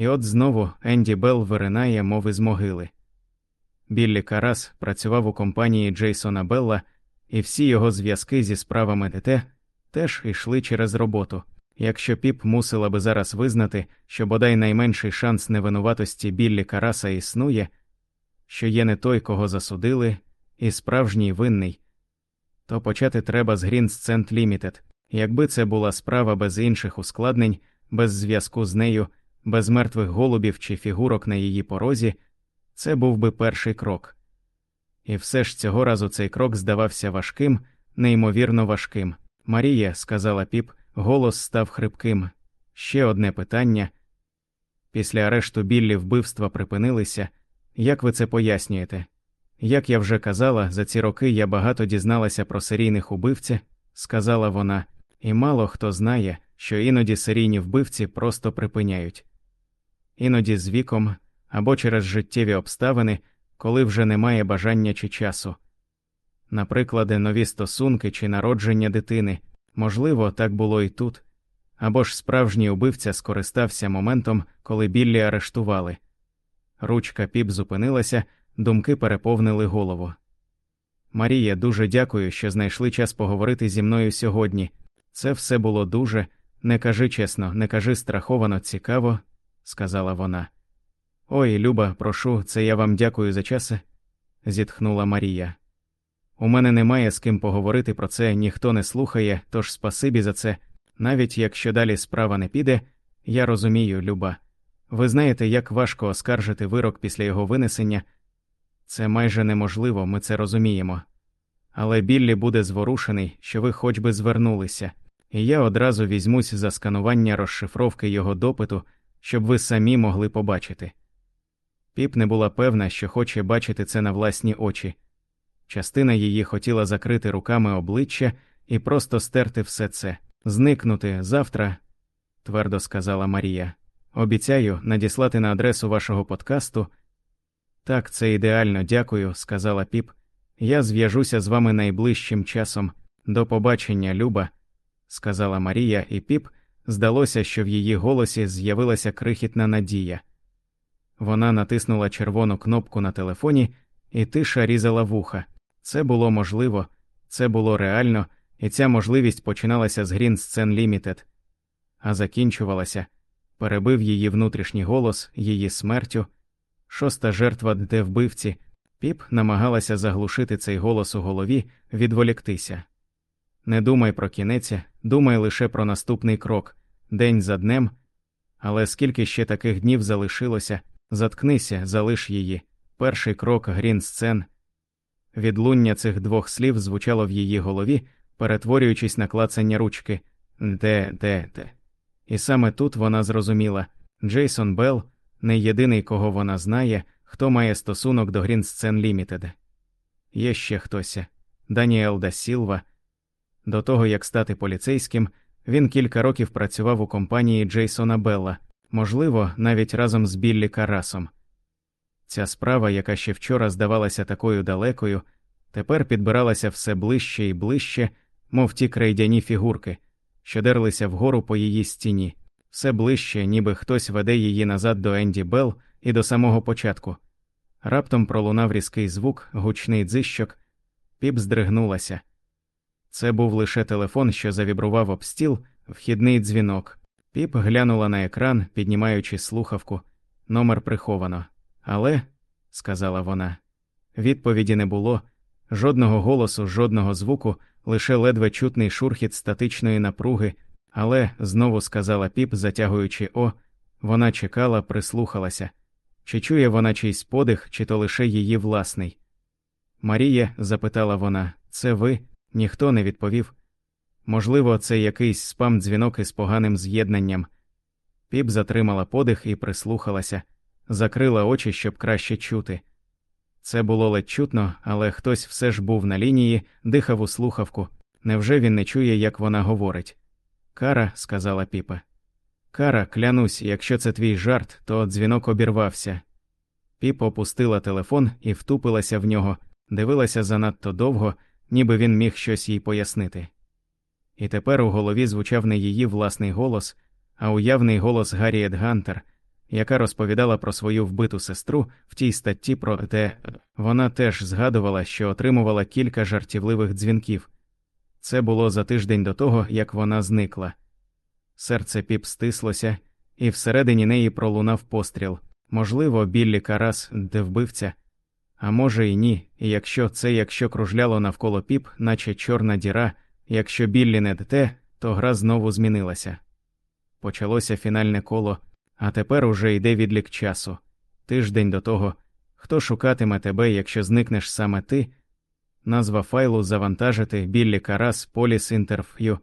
І от знову Енді Белл виринає, мов із могили. Біллі Карас працював у компанії Джейсона Белла, і всі його зв'язки зі справами ДТ теж йшли через роботу. Якщо піп мусила би зараз визнати, що бодай найменший шанс невинуватості Біллі Караса існує, що є не той, кого засудили, і справжній винний, то почати треба з Green Scent Limited. Якби це була справа без інших ускладнень, без зв'язку з нею, без мертвих голубів чи фігурок на її порозі, це був би перший крок. І все ж цього разу цей крок здавався важким, неймовірно важким. Марія, сказала піп, голос став хрипким. Ще одне питання. Після арешту Біллі вбивства припинилися. Як ви це пояснюєте? Як я вже казала, за ці роки я багато дізналася про серійних убивців, сказала вона, і мало хто знає, що іноді серійні вбивці просто припиняють. Іноді з віком або через життєві обставини, коли вже немає бажання чи часу. Наприклад, нові стосунки чи народження дитини, можливо, так було і тут, або ж справжній убивця скористався моментом, коли Біллі арештували. Ручка піп зупинилася, думки переповнили голову. Марія, дуже дякую, що знайшли час поговорити зі мною сьогодні. Це все було дуже, не кажи чесно, не кажи страховано цікаво, сказала вона. Ой, Люба, прошу, це я вам дякую за час, зітхнула Марія. У мене немає з ким поговорити про це, ніхто не слухає, тож спасибі за це. Навіть якщо далі справа не піде, я розумію, Люба. Ви знаєте, як важко оскаржити вирок після його винесення. Це майже неможливо, ми це розуміємо. Але Біллі буде зворушений, що ви хоч би звернулися, і я одразу візьмусь за сканування розшифровки його допиту, щоб ви самі могли побачити. Піп не була певна, що хоче бачити це на власні очі. Частина її хотіла закрити руками обличчя і просто стерти все це, зникнути завтра, твердо сказала Марія. Обіцяю надіслати на адресу вашого подкасту. Так, це ідеально, дякую, сказала піп. Я зв'яжуся з вами найближчим часом. До побачення, Люба, сказала Марія, і піп здалося, що в її голосі з'явилася крихітна надія. Вона натиснула червону кнопку на телефоні, і тиша різала вуха. Це було можливо, це було реально, і ця можливість починалася з Green Scene Limited, а закінчувалася, перебив її внутрішній голос, її смертю. Шоста жертва де вбивці, піп намагалася заглушити цей голос у голові, відволіктися. Не думай про кінець, думай лише про наступний крок, день за днем. Але скільки ще таких днів залишилося, заткнися, залиш її. Перший крок грін сцен. Відлуння цих двох слів звучало в її голові, перетворюючись на клацання ручки де, де, де. І саме тут вона зрозуміла Джейсон Белл не єдиний, кого вона знає, хто має стосунок до Green Scene Limited. Є ще хтось Даніел да Сілва. До того як стати поліцейським, він кілька років працював у компанії Джейсона Белла, можливо, навіть разом з Біллі Карасом. Ця справа, яка ще вчора здавалася такою далекою, тепер підбиралася все ближче і ближче, мов ті крейдяні фігурки, що дерлися вгору по її стіні, все ближче, ніби хтось веде її назад до Енді Белл і до самого початку. Раптом пролунав різкий звук, гучний дзищок, піп здригнулася. Це був лише телефон, що завібрував об стіл, вхідний дзвінок. Піп глянула на екран, піднімаючи слухавку. Номер приховано. Але, сказала вона, відповіді не було, жодного голосу, жодного звуку, лише ледве чутний шурхіт статичної напруги, але, знову сказала піп, затягуючи О, вона чекала, прислухалася. Чи чує вона чийсь подих, чи то лише її власний? Марія, запитала вона, це ви? Ніхто не відповів. Можливо, це якийсь спам дзвінок із поганим з'єднанням. Піп затримала подих і прислухалася, закрила очі, щоб краще чути. Це було ледь чутно, але хтось все ж був на лінії, дихав у слухавку. Невже він не чує, як вона говорить? Кара, сказала піпа. Кара, клянусь, якщо це твій жарт, то дзвінок обірвався. Піп опустила телефон і втупилася в нього, дивилася занадто довго, ніби він міг щось їй пояснити. І тепер у голові звучав не її власний голос, а уявний голос Гарріет Гантер, яка розповідала про свою вбиту сестру в тій статті про те, вона теж згадувала, що отримувала кілька жартівливих дзвінків. Це було за тиждень до того, як вона зникла. Серце піп стислося, і всередині неї пролунав постріл. Можливо, Біллі Карас, де вбивця, а може і ні, якщо це якщо кружляло навколо піп, наче чорна діра, якщо Біллі не те, то гра знову змінилася. Почалося фінальне коло, а тепер уже йде відлік часу. Тиждень до того, хто шукатиме тебе, якщо зникнеш саме ти. Назва файлу завантажити Біллі Карас Поліс Інтерф'ю.